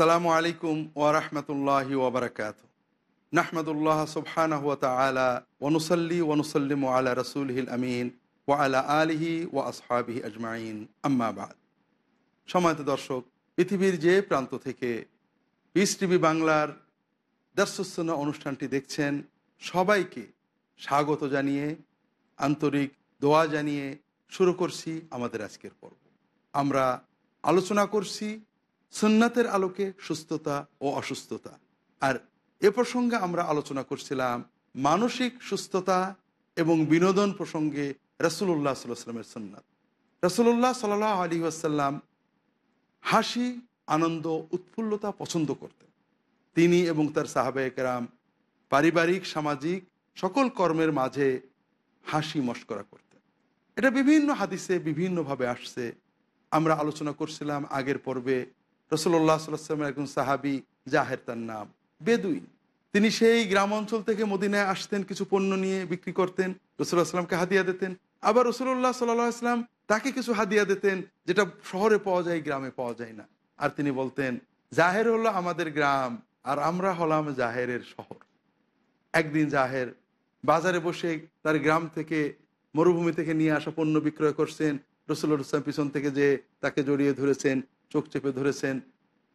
আসসালামু আলাইকুম ওয়ারহমতুল্লাহি ওবরাকাত নাহমদুল্লাহ সুবহানাহু ওয়া তাআলা ওয়ানুসাল্লি ওয়ানুসাল্লিমু আলা রাসূলিহিল আমিন ওয়া আলা আলিহি ওয়া আসহাবিহি আজমাইন। আম্মা বাদ। সম্মানিত দর্শক, পৃথিবীর যে প্রান্ত থেকে পিস টিভি বাংলার দার্সুসনা অনুষ্ঠানটি দেখছেন, সবাইকে স্বাগত জানিয়ে, আন্তরিক দোয়া জানিয়ে শুরু করছি আমাদের আজকের পর্ব। আমরা আলোচনা করছি সুন্নাতের আলোকে সুস্থতা ও অসুস্থতা। আর এ প্রসঙ্গে আমরা আলোচনা করছিলাম মানসিক সুস্থতা এবং বিনোদন প্রসঙ্গে রসুল্লাহ সাল্লামের সুন্নাত। রসুল্লাহ সাল আলী আসাল্লাম হাসি, আনন্দ, উৎফুল্লতা পছন্দ করতেন। তিনি এবং তার সাহাবাহিকেরাম পারিবারিক, সামাজিক সকল কর্মের মাঝে হাসি মস্করা করতেন। এটা বিভিন্ন হাদিসে বিভিন্নভাবে আসছে। আমরা আলোচনা করছিলাম আগের পর্বে রসুল্লাহ সাল্লামের একজন সাহাবি জাহের তার নাম, বেদুইন। তিনি সেই গ্রাম অঞ্চল থেকে মদিনায় আসতেন, কিছু পণ্য নিয়ে বিক্রি করতেন রসুল্লাহ হাদিয়া দিতেন। আবার রসুল্লাহ সাল্লাহ আসলাম তাকে কিছু হাদিয়া দিতেন, যেটা শহরে পাওয়া যায়, গ্রামে পাওয়া যায় না। আর তিনি বলতেন, জাহের হলো আমাদের গ্রাম, আর আমরা হলাম জাহেরের শহর। একদিন জাহের বাজারে বসে তার গ্রাম থেকে, মরুভূমি থেকে নিয়ে আসা পণ্য বিক্রয় করছেন। রসুল্লাহ ইসলাম পিছন থেকে যে তাকে জড়িয়ে ধরেছেন চোখ চেপে ধরেছেন।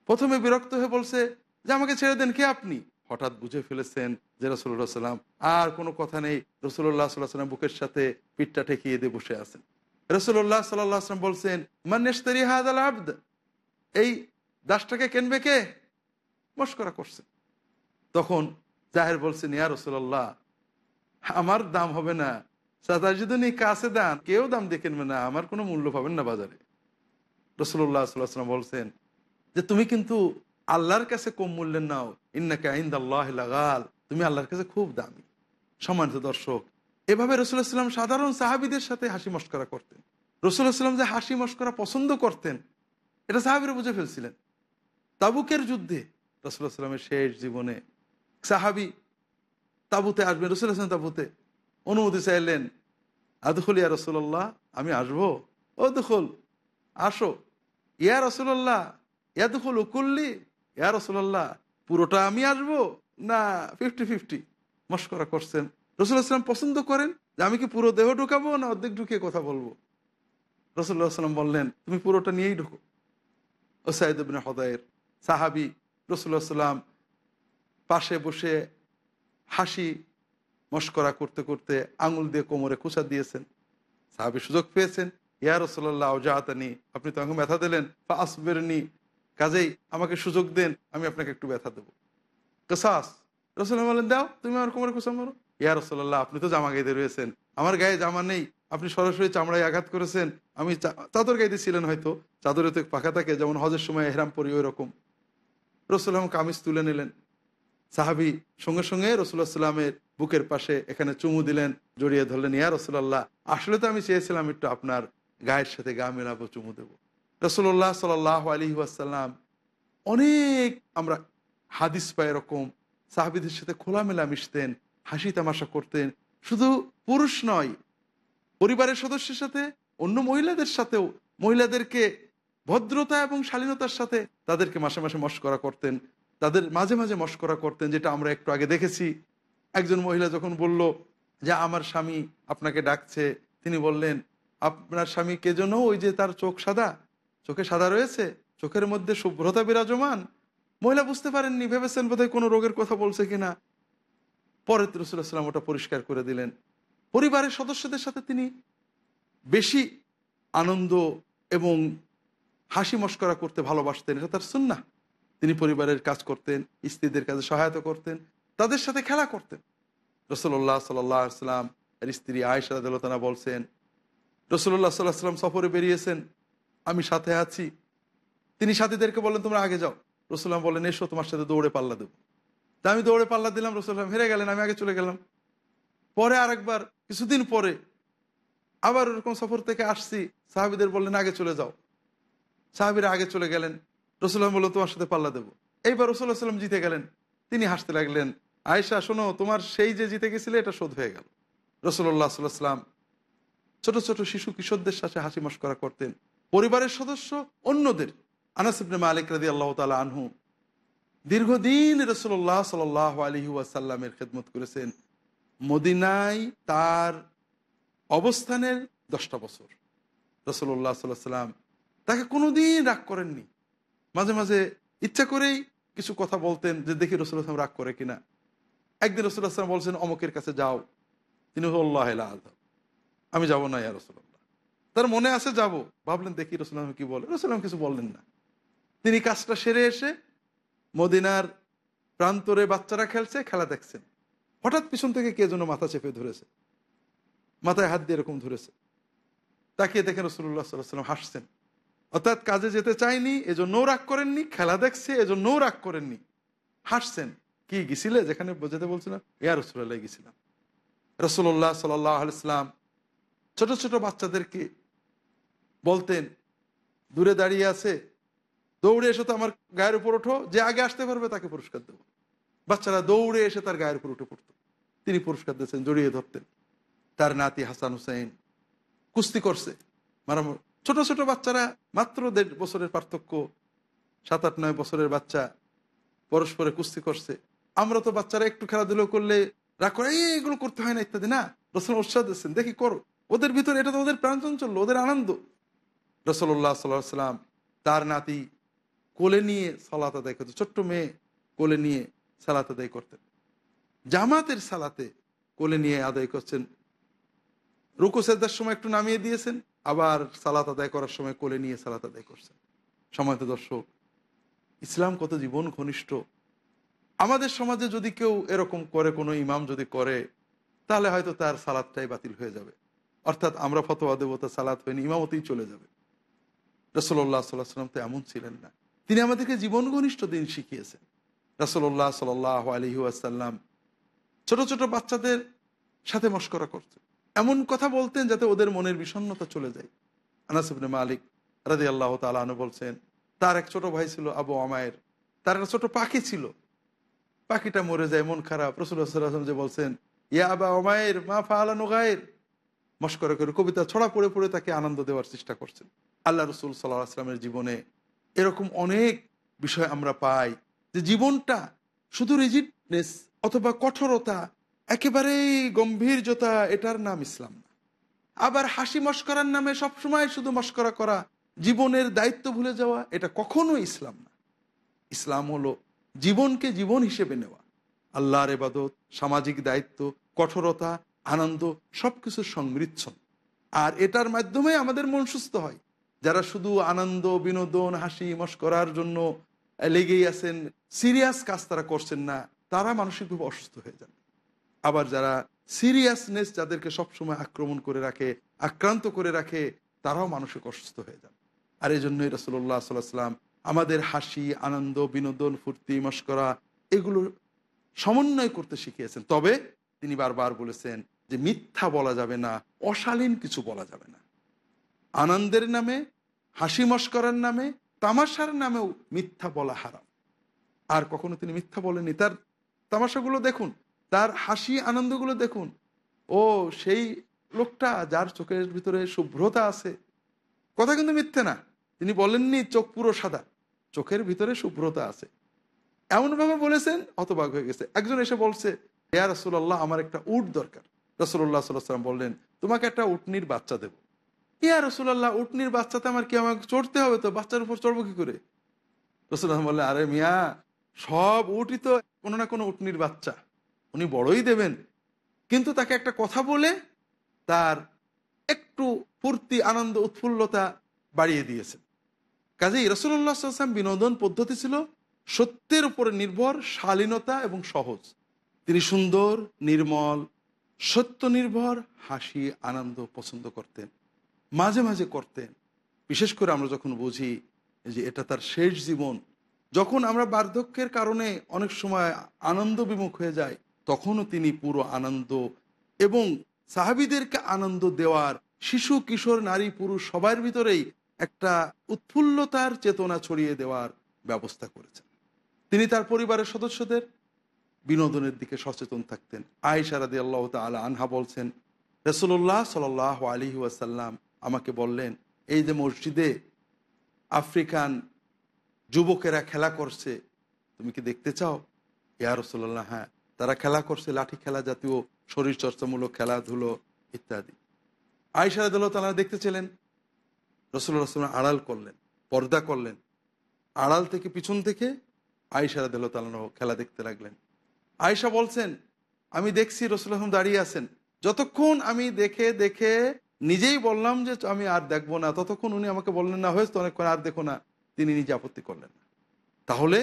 প্রথমে বিরক্ত হয়ে বলছে যে, আমাকে ছেড়ে দেন, কে আপনি? হঠাৎ বুঝে ফেলেছেন যে রসুল্লাহ সাল্লাম আর কোনো কথা নেই। রসুল্লাহ সাল্লাহ সাল্লাম বুকের সাথে পিঠটা ঠেকিয়ে দিয়ে বসে আছেন। রসুল্লাহ সাল্লাহ আসলাম বলছেন মান্নেশতারি হাদ আল আব্দ? এই দাসটাকে কেনবে কে? মস্করা করছে। তখন জাহের বলছেন, ইয়া রসুল্লাহ আমার দাম হবে না। সাতাজিদুনি কাছে দান, কেউ দাম দিয়ে কিনবে না। আমার কোনো মূল্য পাবেন না বাজারে। রসুল্লাহ সাল্লাম বলছেন যে তুমি কিন্তু আল্লাহর কাছে কম মূল্যের নাও। ইন্নাকে আইন্দ আল্লাহ লাগাল। তুমি আল্লাহর কাছে খুব দামি। সম্মানিত দর্শক, এভাবে রসুল্লাহাম সাধারণ সাহাবিদের সাথে হাসি মস্করা করতেন। রসুল্লাহাম যে হাসি মস্করা পছন্দ করতেন, এটা সাহাবিরা বুঝে ফেলছিলেন। তাবুকের যুদ্ধে রসুল্লাহ সাল্লামের শেষ জীবনে সাহাবি তাবুতে আসবেন। রসুল্লাহাম তাবুতে অনুমতি চাইলেন, আদখল ইয়া রসুল্লাহ আমি আসব? ও দখল আসো। ইয়া রসুল্লাহ ইয়া দখল উকুল্লি ইয়া রসুল্লাহ পুরোটা আমি আসব? না ফিফটি ফিফটি মস্করা করছেন। রসুল্লাহাম পছন্দ করেন যে আমি কি পুরো দেহ ঢুকাবো না অর্ধেক ঢুকিয়ে কথা বলব? রসুল্লাহ সাল্লাম বললেন, তুমি পুরোটা নিয়েই ঢুকো। ও সাইদুবিন হদায়ের সাহাবি রসুল্লাহ সাল্লাম পাশে বসে হাসি মস্করা করতে করতে আঙুল দিয়ে কোমরে কুচা দিয়েছেন। সাহাবি সুযোগ পেয়েছেন। ইয়া রসল্লাহ জাহাতানি আপনি তো আমাকে ব্যথা দিলেন। বা আসবেরনি কাজেই আমাকে সুযোগ দেন, আমি আপনাকে একটু ব্যথা দেবো। কেসাস। রসুল্লাহ বলেন দাও, তুমি আমার কোমরে কুচা মারো। ইয়া রসল্লাহ আপনি তো জামা গাইতে রয়েছেন। আমার গায়ে জামা নেই। আপনি সরাসরি চামড়ায় আঘাত করেছেন। আমি চাদর গাইতে ছিলেন হয়তো। চাদরে তো পাখা থাকে, যেমন হজের সময় এহরাম পরি ওই রকম। রসুল্লাহ কামিজ তুলে নিলেন। সাহাবি সঙ্গে সঙ্গে রসুল্লাহ সাল্লামের বুকের পাশে এখানে চুমু দিলেন, জড়িয়ে ধরলেন, ইয়া রসুল্লাহ আসলে তো আমি চেয়েছিলাম একটু আপনার গায়ের সাথে গা মেলাবো, চুমু দেব। রসুল্লাহ সাল আলী ওয়াসাল্লাম অনেক আমরা হাদিস পায় এরকম, সাহাবিদের সাথে খোলামেলা মিশতেন, হাসি তামাশা করতেন। শুধু পুরুষ নয়, পরিবারের সদস্যের সাথে, অন্য মহিলাদের সাথেও, মহিলাদেরকে ভদ্রতা এবং শালীনতার সাথে তাদেরকে মাসে মাসে মস্করা করতেন। তাদের মাঝে মাঝে মস্করা করতেন, যেটা আমরা একটু আগে দেখেছি। একজন মহিলা যখন বলল যে, আমার স্বামী আপনাকে ডাকছে। তিনি বললেন আপনার স্বামী কে জন্য ওই যে তার চোখ সাদা, চোখে সাদা রয়েছে, চোখের মধ্যে শুভ্রতা বিরাজমান। মহিলা বুঝতে পারেননি, ভেবেছেন বোধহয় কোনো রোগের কথা বলছে কিনা। পরে রসুল্লাহাম ওটা পরিষ্কার করে দিলেন। পরিবারের সদস্যদের সাথে তিনি বেশি আনন্দ এবং হাসি মস্করা করতে ভালোবাসতেন। এটা তার সুন্না তিনি পরিবারের কাজ করতেন, স্ত্রীদের কাজে সহায়তা করতেন, তাদের সাথে খেলা করতেন। রসল্লাহ সাল্লাম আর স্ত্রী আয়সা দেলতানা বলছেন রসল্লাহ সাল্লাহ সাল্লাম সফরে বেরিয়েছেন। আমি সাথে আছি। তিনি সাথীদেরকে বললেন, তোমরা আগে যাও। রসুল্লাম বলেন এসো, তোমার সাথে দৌড়ে পাল্লা দেবো। তা আমি দৌড়ে পাল্লা দিলাম রসুল্লাম হেরে গেলেন, আমি আগে চলে গেলাম। পরে আরেকবার, কিছুদিন পরে আবার ওরকম সফর থেকে আসছি। সাহাবিদের বললেন, আগে চলে যাও। সাহাবিরা আগে চলে গেলেন। রসুল্লাম বলল তোমার সাথে পাল্লা দেবো। এইবার রসুল্লাহ সাল্লাম জিতে গেলেন। তিনি হাসতে লাগলেন আয়সা শোনো, তোমার সেই যে জিতে গেছিলে, এটা শোধ হয়ে গেল। রসুল্লাহ সাল্লাম ছোট ছোট শিশু কিশোরদের সাথে হাসি মস্করা করতেন। পরিবারের সদস্য অন্যদের। আনাসিবনে মালিক রাদি আল্লাহ তালা আনহু দীর্ঘদিন রসুল্লাহ সাল আলহি ওয়াসাল্লামের খেদমত করেছেন। মদিনায় তার অবস্থানের দশটা বছর। রসুল্লাহ সাল্লাহ সাল্লাম তাকে কোনোদিন রাগ করেননি। মাঝে মাঝে ইচ্ছা করেই কিছু কথা বলতেন যে দেখি রসুল্লাহাম রাগ করে কিনা। একদিন রসুল্লাহাম বলছেন, অমকের কাছে যাও। তিনি আল্লাহ আজম আমি যাব না, ইয়া রসুল্লাহ তার মনে আছে, যাব। ভাবলেন, দেখি রসুল্লাহ কি বলে। রসুল্লাম কিছু বললেন না। তিনি কাজটা সেরে এসে মদিনার প্রান্তরে বাচ্চারা খেলছে, খেলা দেখছেন। হঠাৎ পিছন থেকে কে যেন মাথা চেপে ধরেছে। মাথায় হাত দিয়ে এরকম ধরেছে। তাকিয়ে দেখেন রসুল্লাহ সাল্লাম হাসছেন। অর্থাৎ কাজে যেতে চায়নি এজন্যও রাগ করেননি, খেলা দেখছে এজন্যও রাগ করেননি। হাসছেন। কি, গেছিলে? যেখানে যেতে বলছিলাম? ইয়া রসুল্লাহ গেছিলাম। রসুল্লাহ সাল্লাম ছোট ছোট বাচ্চাদেরকে বলতেন, দূরে দাঁড়িয়ে আছে, দৌড়ে এসে তো আমার গায়ের উপর ওঠো, যে আগে আসতে পারবে তাকে পুরস্কার দেবো। বাচ্চারা দৌড়ে এসে তার গায়ের উপর উঠে পড়তো। তিনি পুরস্কার দিয়েছেন, জড়িয়ে ধরতেন। তার নাতি হাসান হুসাইন কুস্তি করছে। মারামার ছোট ছোট বাচ্চারা মাত্র দেড় বছরের পার্থক্য, সাত আট নয় বছরের বাচ্চা পরস্পরে কুস্তি করছে। আমরা তো বাচ্চারা একটু খেলাধুলো করলে করে এগুলো করতে হয় না ইত্যাদি। না, রসুল উৎসাহ দিচ্ছেন দেখি করো। ওদের ভিতরে এটা তো ওদের প্রাণচঞ্চল্য ওদের আনন্দ। রসল্লাহ সাল্লাহ সাল্লাম তার নাতি কোলে নিয়ে সালাত আদায় করতেন ছোট্ট মেয়ে কোলে নিয়ে সালাত আদায় করতেন। জামাতের সালাতে কোলে নিয়ে আদায় করছেন। রুকু সেদার সময় একটু নামিয়ে দিয়েছেন, আবার সালাত আদায় করার সময় কোলে নিয়ে সালাত আদায় করছেন। সময় তো দর্শক, ইসলাম কত জীবন ঘনিষ্ঠ। আমাদের সমাজে যদি কেউ এরকম করে, কোনো ইমাম যদি করে, তাহলে হয়তো তার সালাদটাই বাতিল হয়ে যাবে। অর্থাৎ আমরা ফতোয়া দেবো তার সালাদ হয়নি, ইমামতেই চলে যাবে। রসল্লাহ সাল্লাহ সাল্লাম তো এমন ছিলেন না। তিনি আমাদেরকে জীবন ঘনিষ্ঠ দিন শিখিয়েছেন। রসল্লাহ সাল আলহি আসাল্লাম ছোট ছোট বাচ্চাদের সাথে মস্করা করতেন। এমন কথা বলতেন যাতে ওদের মনের বিষণ্নতা চলে যায়। আনাসিবনে মালিক রাজি আল্লাহ তালু বলছেন, তার এক ছোট ভাই ছিল আবু আমায়ের তার একটা ছোট পাখি ছিল। পাখিটা মরে যায়, মন খারাপ। রসুল্লাহাম যে বলছেন, ইয়া আবা অমায়ের মা ফালানো গায়ের। মস্করা করে কবিতা ছড়া পড়ে পড়ে তাকে আনন্দ দেওয়ার চেষ্টা করছেন। আল্লাহ রসুল সাল্লাহ আসলামের জীবনে এরকম অনেক বিষয় আমরা পাই যে জীবনটা শুধু রিজিটনেস অথবা কঠোরতা একেবারেই গম্ভীর্যতা এটার নাম ইসলাম না। আবার হাসি মস্করার নামে সবসময় শুধু মস্করা করা, জীবনের দায়িত্ব ভুলে যাওয়া, এটা কখনো ইসলাম না। ইসলাম হলো জীবনকে জীবন হিসেবে নেওয়া। আল্লাহর এবাদত সামাজিক দায়িত্ব, কঠোরতা আনন্দ সব কিছুর সংমিশ্রণ আর এটার মাধ্যমে আমাদের মন সুস্থ হয়। যারা শুধু আনন্দ, বিনোদন, হাসি মস্করার জন্য লেগেই আছেন, সিরিয়াস কাজ তারা করছেন না, তারা মানসিকভাবে অসুস্থ হয়ে যান। আবার যারা সিরিয়াসনেস যাদেরকে সবসময় আক্রমণ করে রাখে, আক্রান্ত করে রাখে, তারাও মানসিক অসুস্থ হয়ে যান। আর এই জন্যই রসল্লাহ সাল্লাম আমাদের হাসি, আনন্দ, বিনোদন, ফুর্তি মস্করা এগুলো সমন্বয় করতে শিখিয়েছেন। তবে তিনি বারবার বলেছেন যে মিথ্যা বলা যাবে না, অশালীন কিছু বলা যাবে না। আনন্দের নামে, হাসি মস্করার নামে, তামাশার নামেও মিথ্যা বলা হারাম। আর কখনো তিনি মিথ্যা বলেনি তার তামাশাগুলো দেখুন, তার হাসি আনন্দগুলো দেখুন। ও, সেই লোকটা যার চোখের ভিতরে শুভ্রতা আছে। কথা কিন্তু মিথ্যে না। তিনি বলেননি চোখ পুরো সাদা, চোখের ভিতরে শুভ্রতা আছে। এমনভাবে বলেছেন, হতবাক হয়ে গেছে। একজন এসে বলছে, ইয়া রসুল্লাহ আমার একটা উট দরকার। রসুল্লাহ সাল্লাম বললেন, তোমাকে একটা উটনির বাচ্চা দেব। ইয়া রসুল্লাহ উটনির বাচ্চাতে আমার কি আমাকে চড়তে হবে তো? বাচ্চার উপর চড়বো কি করে? রসুল্লাহ বললেন, আরে মিয়া, সব উটই তো কোনো না কোনো উটনির বাচ্চা। উনি বড়ই দেবেন। কিন্তু তাকে একটা কথা বলে তার একটু ফুর্তি, আনন্দ, উৎফুল্লতা বাড়িয়ে দিয়েছেন কাজেই রসুল্লাহাম বিনোদন পদ্ধতি ছিল সত্যের উপরে নির্ভর, শালীনতা এবং সহজ। তিনি সুন্দর, নির্মল সত্য নির্ভর হাসি, আনন্দ পছন্দ করতেন, মাঝে মাঝে করতেন। বিশেষ করে আমরা যখন বুঝি যে এটা তার শেষ জীবন, যখন আমরা বার্ধক্যের কারণে অনেক সময় আনন্দ বিমুখ হয়ে যায় তখনও তিনি পুরো আনন্দ এবং সাহাবিদেরকে আনন্দ দেওয়ার শিশু, কিশোর, নারী, পুরুষ সবার ভিতরেই একটা উৎফুল্লতার চেতনা ছড়িয়ে দেওয়ার ব্যবস্থা করেছেন। তিনি তার পরিবারের সদস্যদের বিনোদনের দিকে সচেতন থাকতেন। আয়েশা রাদি আল্লাহ তালা আনহা বলছেন রসুল্লাহ সাল আলী ওয়াসাল্লাম আমাকে বললেন, এই যে মসজিদে আফ্রিকান যুবকেরা খেলা করছে, তুমি কি দেখতে চাও? ইয়া রসুল্লাহ হ্যাঁ তারা খেলা করছে, লাঠি খেলা জাতীয় শরীর চর্চামূলক খেলাধুলো ইত্যাদি। আয়সা রাদিল্লাহ তালা দেখতে ছিলেন রসুল্লাহ রসুল্লাহ আড়াল করলেন, পর্দা করলেন। আড়াল থেকে পিছন থেকে আয়সা রাদিল্লাহ তালাহ খেলা দেখতে লাগলেন। আয়সা বলছেন, আমি দেখছি রসুল্লাহ দাঁড়িয়ে আছেন। যতক্ষণ আমি দেখে দেখে নিজেই বললাম যে আমি আর দেখব না, ততক্ষণ উনি আমাকে বললেন, না, হয়েছে অনেকক্ষণ, আর দেখো না, তিনি নিজে আপত্তি করলেন না। তাহলে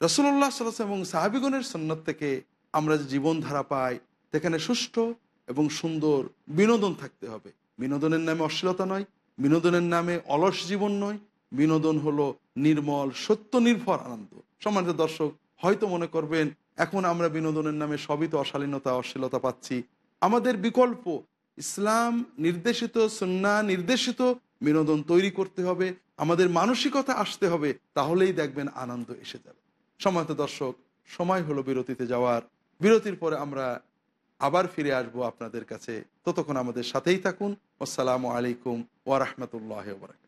রসুল্লাহ সাল্লাম এবং সাহাবিগণের সন্ন্যত থেকে আমরা যে জীবনধারা পাই, সেখানে সুষ্ঠু এবং সুন্দর বিনোদন থাকতে হবে। বিনোদনের নামে অশ্লীলতা নয়, বিনোদনের নামে অলস জীবন নয়, বিনোদন হলো নির্মল, সত্য, নির্ভর আনন্দ। সম্মানিত দর্শক হয়তো মনে করবেন, এখন আমরা বিনোদনের নামে সবই তো অশালীনতা, অশ্লীলতা পাচ্ছি। আমাদের বিকল্প, ইসলাম নির্দেশিত, সন্না নির্দেশিত বিনোদন তৈরি করতে হবে, আমাদের মানসিকতা আসতে হবে, তাহলেই দেখবেন আনন্দ এসে যাবে। সম্মানিত দর্শক, সময় হলো বিরতিতে যাওয়ার। বিরতির পরে আমরা আবার ফিরে আসব আপনাদের কাছে। ততক্ষণ আমাদের সাথেই থাকুন। আসসালামু আলাইকুম ওয়ারহমতুল্লাহ বরাকাত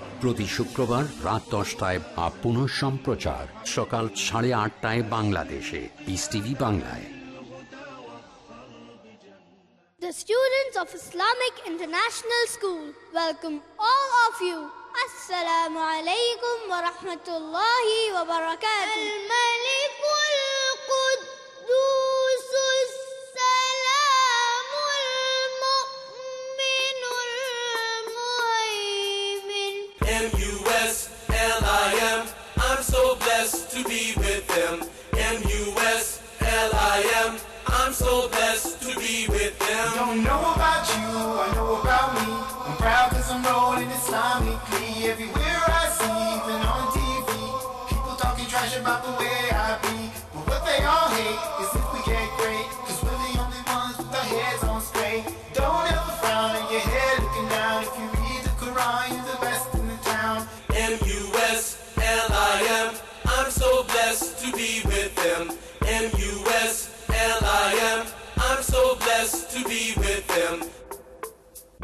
প্রতি শুক্রবার রাত দশটায় বা পুনঃ সম্প্রচার সকাল সাড়ে আটটায় বাংলাদেশে পিস টিভি বাংলায় The students of Islamic International School welcome all of you. Assalamu alaikum wa rahmatullahi wa barakatuh. To be with them.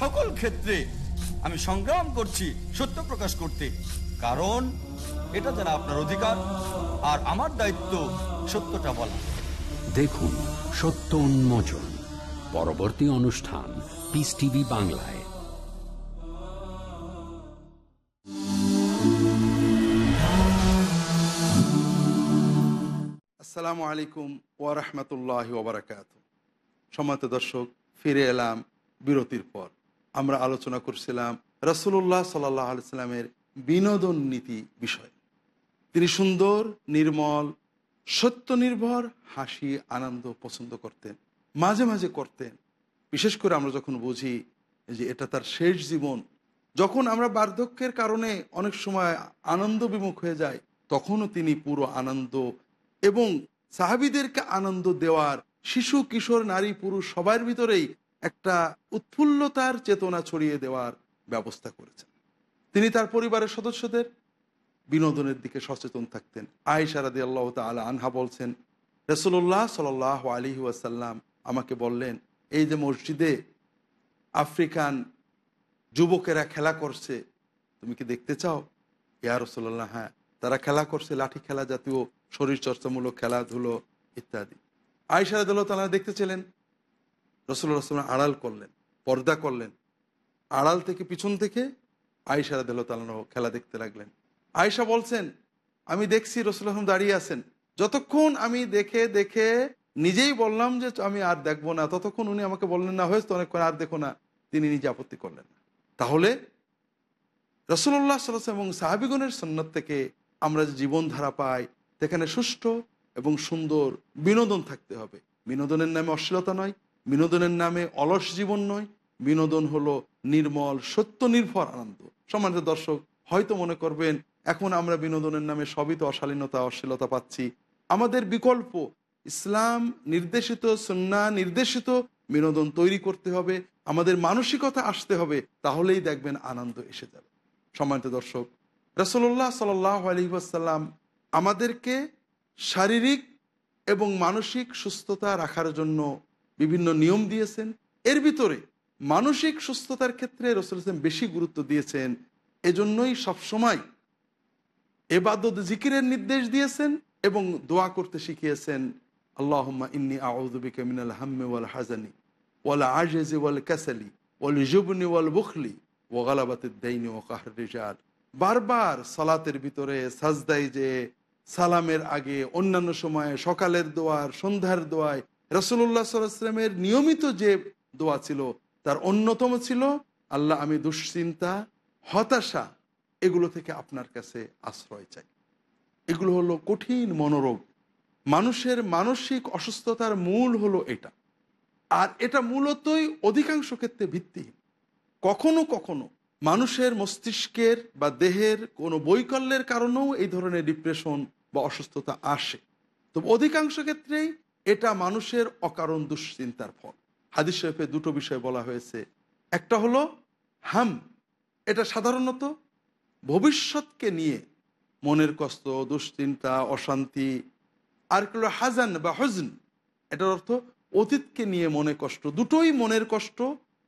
সকল ক্ষেত্রে আমি সংগ্রাম করছি সত্য প্রকাশ করতে। কারণ এটা যেন আপনার অধিকার আর আমার দায়িত্ব সত্যটা বলা। দেখুন সত্য উন্মোচন পরবর্তী অনুষ্ঠান পিস টিভি বাংলায়। আসসালামু আলাইকুম ওয়ারহমতুল্লাহ ওবরাকাত সম্মানিত দর্শক ফিরে এলাম বিরতির পর। আমরা আলোচনা করছিলাম রসুল্লাহ সাল্লাহ আলাইস্লামের বিনোদন নীতি বিষয়। তিনি সুন্দর, নির্মল, সত্য নির্ভর, হাসি, আনন্দ পছন্দ করতেন, মাঝে মাঝে করতেন। বিশেষ করে আমরা যখন বুঝি যে এটা তার শেষ জীবন, যখন আমরা বার্ধক্যের কারণে অনেক সময় আনন্দ বিমুখ হয়ে যায় তখনও তিনি পুরো আনন্দ এবং সাহাবিদেরকে আনন্দ দেওয়ার শিশু, কিশোর, নারী, পুরুষ সবার ভিতরেই একটা উৎফুল্লতার চেতনা ছড়িয়ে দেওয়ার ব্যবস্থা করেছেন। তিনি তার পরিবারের সদস্যদের বিনোদনের দিকে সচেতন থাকতেন। আয়েশা রাদি আল্লাহ তালা আনহা বলছেন রসুল্লাহ সাল আলী ওয়াসাল্লাম আমাকে বললেন, এই যে মসজিদে আফ্রিকান যুবকেরা খেলা করছে, তুমি কি দেখতে চাও? ইয়া রসুল্লাহ হ্যাঁ তারা খেলা করছে, লাঠি খেলা জাতীয় শরীর চর্চামূলক খেলাধুলো ইত্যাদি। আয়সা রাদিল্লাহ তালা দেখতেছিলেন রসুল্লাহ আড়াল করলেন, পর্দা করলেন। আড়াল থেকে পিছন থেকে আয়সা রাদিল্লাহ তালানো খেলা দেখতে লাগলেন। আয়সা বলছেন, আমি দেখছি রসুল্লাহ দাঁড়িয়ে আছেন। যতক্ষণ আমি দেখে দেখে নিজেই বললাম যে আমি আর দেখব না, ততক্ষণ উনি আমাকে বললেন, না হয়েছে অনেকক্ষণ আর দেখো না। তিনি নিজে আপত্তি করলেন না। তাহলে রসুল্লাহ সাল্লাম এবং সাহাবিগুনের সন্ন্যত থেকে আমরা যে জীবনধারা পাই, সেখানে সুষ্ঠু এবং সুন্দর বিনোদন থাকতে হবে। বিনোদনের নামে অশ্লীলতা নয় বিনোদনের নামে অলস জীবন নয়, বিনোদন হলো নির্মল, সত্য, নির্ভর আনন্দ। সম্মানিত দর্শক, হয়তো মনে করবেন, এখন আমরা বিনোদনের নামে সবই তো অশালীনতা, অশ্লীলতা পাচ্ছি। আমাদের বিকল্প, ইসলাম নির্দেশিত, সন্না নির্দেশিত, বিনোদন তৈরি করতে হবে, আমাদের মানসিকতা আসতে হবে, তাহলেই দেখবেন আনন্দ এসে যাবে। সম্মানিত দর্শক রসল্লাহ সাল আলী আসাল্লাম আমাদেরকে শারীরিক এবং মানসিক সুস্থতা রাখার জন্য বিভিন্ন নিয়ম দিয়েছেন। এর ভিতরে মানসিক সুস্থতার ক্ষেত্রে রসুল ইসলাম বেশি গুরুত্ব দিয়েছেন। এজন্যই সবসময় এবাদত জিকিরের নির্দেশ দিয়েছেন এবং দোয়া করতে শিখিয়েছেন আল্লাহ ইন্নি আউদ্দিকা মিনাল হাম্মে ওয়াল হাজানি ওয়াল আজেজি ওয়াল কাসালি, ওয়াল জুবনি ওয়াল বুখলি ও গালাবাতের দাইনি ও কাহার বারবার সালাতের ভিতরে সাজদাই যে সালামের আগে অন্যান্য সময়ে সকালের দোয়ার সন্ধ্যার দোয়ায় রসুল্লাহ সাল্লামের নিয়মিত যে দোয়া ছিল, তার অন্যতম ছিল, আল্লাহ, আমি দুশ্চিন্তা, হতাশা এগুলো থেকে আপনার কাছে আশ্রয় চাই। এগুলো হলো কঠিন মনোরোগ। মানুষের মানসিক অসুস্থতার মূল হলো এটা। আর এটা মূলতই অধিকাংশ ক্ষেত্রে ভিত্তিহীন। কখনো কখনো মানুষের মস্তিষ্কের বা দেহের কোনো বৈকল্যের কারণেও এই ধরনের ডিপ্রেশন বা অসুস্থতা আসে। তো অধিকাংশ ক্ষেত্রেই এটা মানুষের অকারণ দুশ্চিন্তার ফল। হাদিস শরীফে দুটো বিষয় বলা হয়েছে। একটা হলো হাম, এটা সাধারণত ভবিষ্যৎকে নিয়ে মনের কষ্ট, দুশ্চিন্তা, অশান্তি। আর হলো হাজান বা হজন, এটার অর্থ অতীতকে নিয়ে মনে কষ্ট। দুটোই মনের কষ্ট,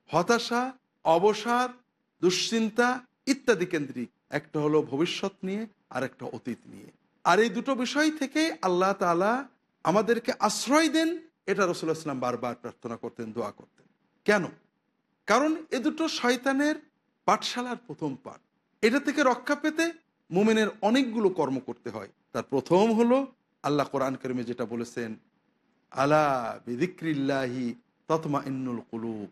হতাশা, অবসাদ, দুশ্চিন্তা ইত্যাদি কেন্দ্রিক। একটা হলো ভবিষ্যৎ নিয়ে আর একটা অতীত নিয়ে। আর এই দুটো বিষয় থেকে আল্লাহ তালা আমাদেরকে আশ্রয় দেন, এটা রসুল্লাহ ইসলাম বারবার প্রার্থনা করতেন, দোয়া করতেন। কেন? কারণ এ দুটো শয়তানের পাঠশালার প্রথম পাঠ। এটা থেকে রক্ষা পেতে মোমেনের অনেকগুলো কর্ম করতে হয়। তার প্রথম হলো আল্লাহ কোরআন করিমে যেটা বলেছেন, আলা বিদিক্রিল্লাহি তৎমা ইন্নুল কুলুব।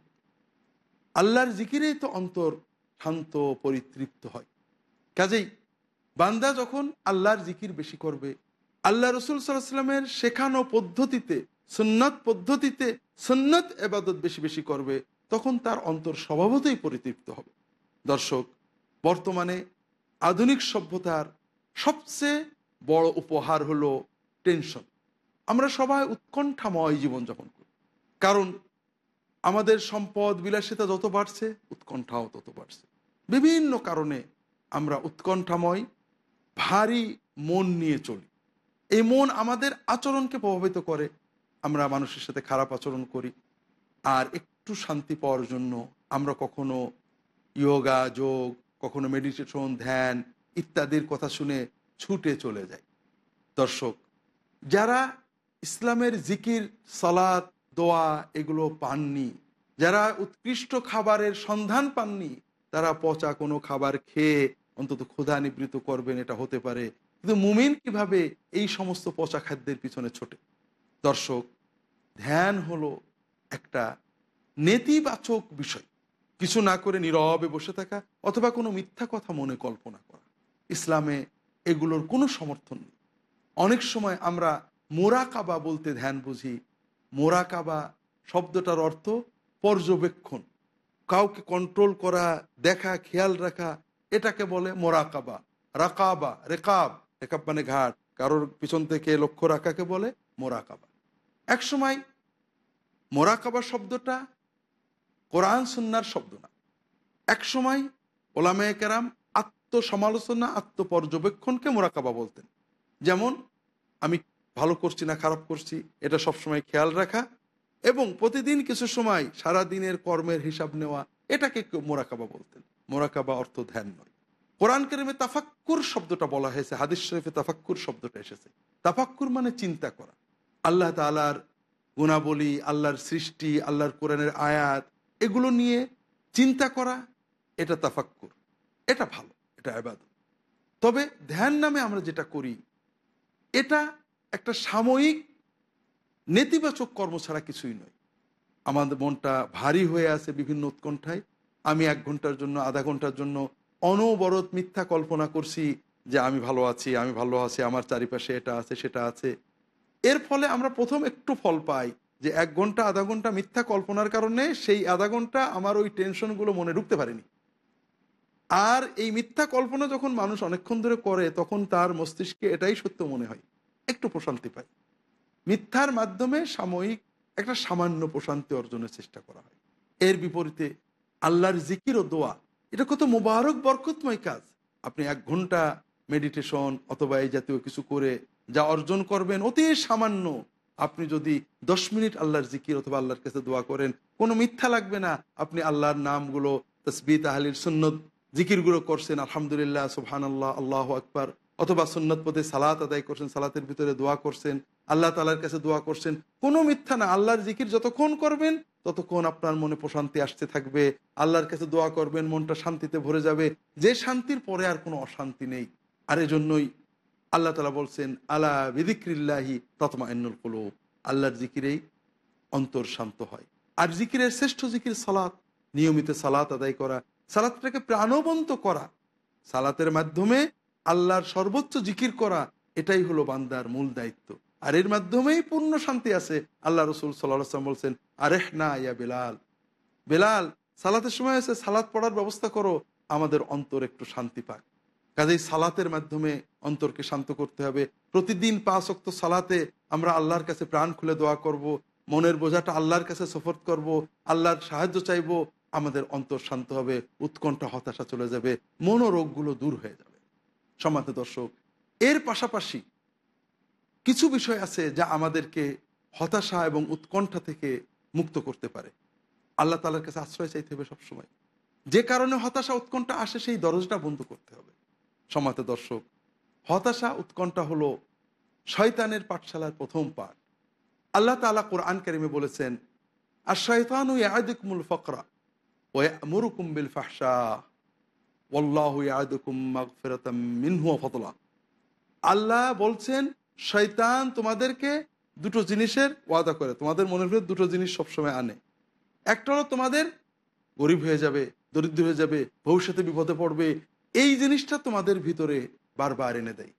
আল্লাহর জিকিরেই তো অন্তর শান্ত, পরিতৃপ্ত হয়। কাজেই বান্দা যখন আল্লাহর জিকির বেশি করবে আল্লাহ রসুল সাল্লামের শেখানো পদ্ধতিতে সন্ন্যত পদ্ধতিতে সন্ন্যত এবাদত বেশি বেশি করবে, তখন তার অন্তর স্বভাবতই পরিতৃপ্ত হবে। দর্শক, বর্তমানে আধুনিক সভ্যতার সবচেয়ে বড় উপহার হলো টেনশন। আমরা সবাই উৎকণ্ঠাময় জীবনযাপন করি। কারণ আমাদের সম্পদ, বিলাসিতা যত বাড়ছে, উৎকণ্ঠাও তত বাড়ছে। বিভিন্ন কারণে আমরা উৎকণ্ঠাময়, ভারী মন নিয়ে চলি। এই মন আমাদের আচরণকে প্রভাবিত করে। আমরা মানুষের সাথে খারাপ আচরণ করি। আর একটু শান্তি পাওয়ার জন্য আমরা কখনো ইয়োগা, যোগ, কখনো মেডিটেশন, ধ্যান ইত্যাদির কথা শুনে ছুটে চলে যাই। দর্শক, যারা ইসলামের জিকির সালাদ দোয়া এগুলো পাননি, যারা উৎকৃষ্ট খাবারের সন্ধান পাননি, তারা পচা কোনো খাবার খেয়ে অন্তত ক্ষুধা নিবৃত করবেন, এটা হতে পারে। কিন্তু মুমিন কীভাবে এই সমস্ত পচা খাদ্যের পিছনে ছোটে? দর্শক, ধ্যান হলো একটা নেতিবাচক বিষয়। কিছু না করে নীরবে বসে থাকা অথবা কোনো মিথ্যা কথা মনে কল্পনা করা। ইসলামে এগুলোর কোনো সমর্থন নেই। অনেক সময় আমরা মোরাকাবা বলতে ধ্যান বুঝি। মোরাকাবা শব্দটার অর্থ পর্যবেক্ষণ। কাউকে কন্ট্রোল করা, দেখা, খেয়াল রাখা, এটাকে বলে মোরাকাবা, রাকাবা, রেকাব। রেকাব মানে ঘাট। কারোর পিছন থেকে লক্ষ্য রাখাকে বলে? মোরাকাবা। এক সময় মোরাকাবা শব্দটা কোরআন সুন্নার শব্দ না। এক সময় ওলামায় কেরাম আত্মসমালোচনা, আত্মপর্যবেক্ষণকে মোরাকাবা বলতেন। যেমন, আমি ভালো করছি না, খারাপ করছি, এটা সবসময় খেয়াল রাখা এবং প্রতিদিন কিছু সময় সারা দিনের কর্মের হিসাব নেওয়া, এটাকে মোরাকাবা বলতেন। মোরাকাবা অর্থ ধ্যান নয়। কোরআন কেরিমে তাফাক্কুর শব্দটা বলা হয়েছে, হাদিস শরীফে তাফাক্কুর শব্দটা এসেছে। তাফাক্কুর মানে চিন্তা করা। আল্লাহ তালার গুণাবলী, আল্লাহর সৃষ্টি, আল্লাহর কোরআনের আয়াত, এগুলো নিয়ে চিন্তা করা, এটা তাফাক্কুর। এটা ভালো, এটা আবাদত। তবে ধ্যান নামে আমরা যেটা করি, এটা একটা সাময়িক নেতিবাচক কর্ম ছাড়া কিছুই নয়। আমাদের মনটা ভারী হয়ে আছে বিভিন্ন উৎকণ্ঠায়। আমি এক ঘণ্টার জন্য, আধা ঘণ্টার জন্য অনবরত মিথ্যা কল্পনা করছি যে আমি ভালো আছি, আমি ভালো আছি, আমার চারিপাশে এটা আছে, সেটা আছে। এর ফলে আমরা প্রথম একটু ফল পাই যে এক ঘণ্টা, আধা ঘণ্টা মিথ্যা কল্পনার কারণে সেই আধা ঘণ্টা আমার ওই টেনশনগুলো মনে ঢুকতে পারেনি। আর এই মিথ্যা কল্পনা যখন মানুষ অনেকক্ষণ ধরে করে, তখন তার মস্তিষ্কে এটাই সত্য মনে হয়। একটু প্রশান্তি পায় মিথ্যার মাধ্যমে সাময়িক একটা সামান্য প্রশান্তি অর্জনের চেষ্টা করা হয়। এর বিপরীতে আল্লাহর জিকির ও দোয়া এটা কত মোবারক, বরকতময় কাজ। আপনি এক ঘণ্টা মেডিটেশন অথবা এই জাতীয় কিছু করে যা অর্জন করবেন, অতি সামান্য। আপনি যদি দশ মিনিট আল্লাহর জিকির অথবা আল্লাহর কাছে দোয়া করেন, কোনো মিথ্যা লাগবে না। আপনি আল্লাহর নামগুলো তসবি তাহালির সুন্নত জিকিরগুলো করছেন, আলহামদুলিল্লাহ সুবহান আল্লাহ আল্লাহ আকবর। অথবা সুন্নত পদে সালাত আদায় করছেন, সালাতের ভিতরে দোয়া করছেন, আল্লাহ তালার কাছে দোয়া করছেন, কোনো মিথ্যা না। আল্লাহর জিকির যতক্ষণ করবেন ততক্ষণ আপনার মনে প্রশান্তি আসতে থাকবে। আল্লাহর কাছে দোয়া করবেন, মনটা শান্তিতে ভরে যাবে। যে শান্তির পরে আর কোনো অশান্তি নেই। আর এজন্যই আল্লাহ তালা বলছেন আল্লাহ বিদিক্রিল্লাহি ততমা এন্নুল কুলো আল্লাহর জিকিরেই অন্তর শান্ত হয়। আর জিকিরের শ্রেষ্ঠ জিকির সালাত, নিয়মিত সালাত আদায় করা। সালাতটাকে প্রাণবন্ত করা। সালাতের মাধ্যমে আল্লাহর সর্বোচ্চ জিকির করা, এটাই হলো বান্দার মূল দায়িত্ব। আর এর মাধ্যমেই পূর্ণ শান্তি আছে। আল্লাহ রসুল সাল্লাম বলছেন আরেহ না ইয়া বেলাল। বেলাল, সালাতের সময় আছে, সালাত পড়ার ব্যবস্থা করো, আমাদের অন্তর একটু শান্তি পাক। কাজেই সালাতের মাধ্যমে অন্তরকে শান্ত করতে হবে। প্রতিদিন পাঁচ অক্ত সালাতে আমরা আল্লাহর কাছে প্রাণ খুলে দোয়া করব, মনের বোঝাটা আল্লাহর কাছে সফর করব, আল্লাহর সাহায্য চাইব, আমাদের অন্তর শান্ত হবে, উৎকণ্ঠা, হতাশা চলে যাবে, মনোরোগগুলো দূর হয়ে যাবে। সমাজ দর্শক, এর পাশাপাশি কিছু বিষয় আছে যা আমাদেরকে হতাশা এবং উৎকণ্ঠা থেকে মুক্ত করতে পারে। আল্লাহ তালার কাছে আশ্রয় চাইতে হবে সবসময়। যে কারণে হতাশা, উৎকণ্ঠা আসে, সেই দরজটা বন্ধ করতে হবে। সমাতে দর্শক, হতাশা, উৎকণ্ঠা হলো শয়তানের পাঠশালার প্রথম পাঠ। আল্লাহ তালা কোরআন কারিমে বলেছেন আর শয়তান ও ইয়াদিকুমুল ফকরা ও মুরুকুম বিল ফাহসা ওল্লাহ ফতলা আল্লাহ বলছেন শয়তান তোমাদেরকে দুটো জিনিসের ওয়াদা করে। তোমাদের মনের ভিতরে দুটো জিনিস সবসময় আনে। একটা হলো তোমাদের গরিব হয়ে যাবে, দরিদ্র হয়ে যাবে, ভবিষ্যতে বিপদে পড়বে। এই জিনিসটা তোমাদের ভিতরে বারবার এনে দেয়।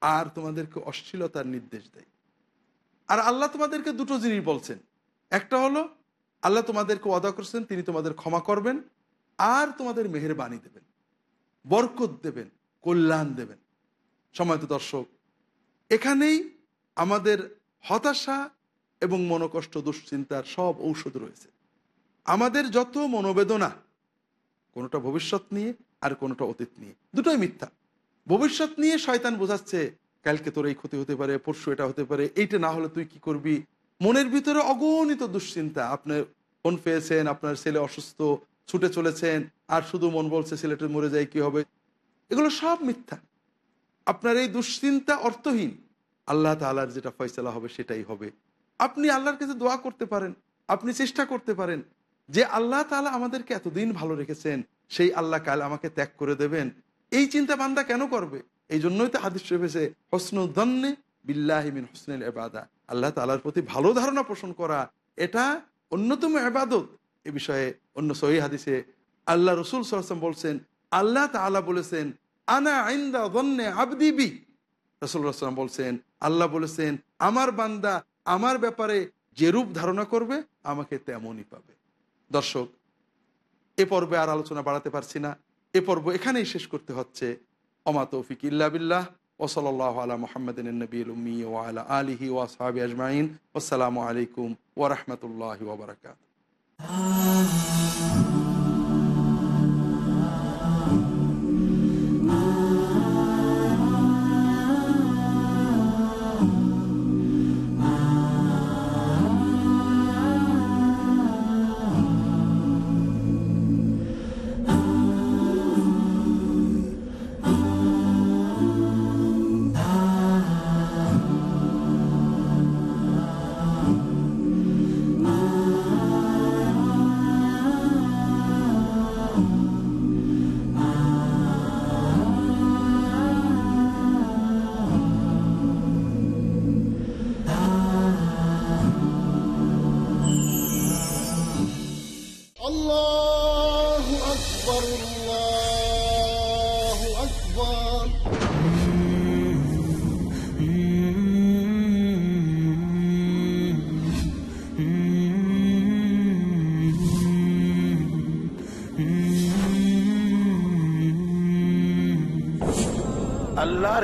আর তোমাদেরকে অশ্লীলতার নির্দেশ দেয়। আর আল্লাহ তোমাদেরকে দুটো জিনিস বলছেন। একটা হলো, আল্লাহ তোমাদেরকে ওয়াদা করছেন, তিনি তোমাদের ক্ষমা করবেন, আর তোমাদের মেহরবানি দেবেন, বরকত দেবেন, কল্যাণ দেবেন। সময়ত দর্শক এখানেই আমাদের হতাশা এবং মনোকষ্ট দুশ্চিন্তার সব ঔষধ রয়েছে। আমাদের যত মনোবেদনা, কোনোটা ভবিষ্যৎ নিয়ে আর কোনোটা অতীত নিয়ে, দুটোই মিথ্যা। ভবিষ্যৎ নিয়ে শয়তান বোঝাচ্ছে, কালকে তোর এই ক্ষতি হতে পারে, পরশু এটা হতে পারে, এইটা না হলে তুই কি করবি? মনের ভিতরে অগণিত দুশ্চিন্তা, আপনি ফোন পেয়েছেন, আপনার ছেলে অসুস্থ, ছুটে চলেছেন, আর শুধু মন বলছে ছেলেটা মরে যায়, কি হবে? এগুলো সব মিথ্যা। আপনার এই দুশ্চিন্তা অর্থহীন। আল্লাহ তালার যেটা ফয়সলা হবে, সেটাই হবে। আপনি আল্লাহর কাছে দোয়া করতে পারেন, আপনি চেষ্টা করতে পারেন। যে আল্লাহ তালা আমাদেরকে এতদিন ভালো রেখেছেন, সেই আল্লাহ কাল আমাকে ত্যাগ করে দেবেন। এই চিন্তা বান্দা কেন করবে? এই জন্যই তো হাদিস হয়েছে হসনুদ্দন্নে বিল্লাহিমিন হোসনুল এবাদা আল্লাহ তালার প্রতি ভালো ধারণা পোষণ করা, এটা অন্যতম এবাদত এ বিষয়ে অন্য সহি হাদিসে আল্লাহ রসুল সাল্লাম বলছেন, আল্লাহ তালা বলেছেন আনা আইন্দা দন্নে আবদিবি রসুল্লাহাম বলছেন, আল্লাহ বলেছেন, আমার বান্দা আমার ব্যাপারে যে রূপ ধারণা করবে, আমাকে তেমনই পাবে। দর্শক, এ পর্বে আর আলোচনা বাড়াতে পারছি না। এ পর্ব এখানেই শেষ করতে হচ্ছে। অমা তৌফিক ইল্লা বিল্লাহ ওসলাল্লাহ আলা মোহাম্মদিন নবীল উম্মি ওয়ালা আলিহি ওয়াসাবি আজমাইন। আসসালামু আলাইকুম ওরহমতুল্লাহ ওবরাকাত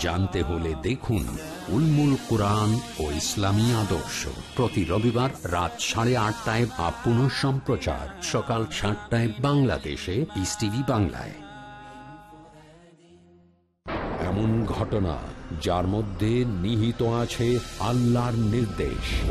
জানতে হলে দেখুন উলমুল কোরআন ও ইসলামী আদর্শ। প্রতি রবিবার রাত সাড়ে আটটায় বা পুনঃ সম্প্রচার। সকাল সাতটায় বাংলাদেশে পিস টিভি বাংলায়। এমন ঘটনা যার মধ্যে নিহিত আছে আল্লাহর নির্দেশ।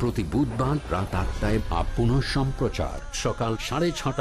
প্রতি বুধবার রাত আটটায় পুনঃ সম্প্রচার সকাল সাড়ে ছটা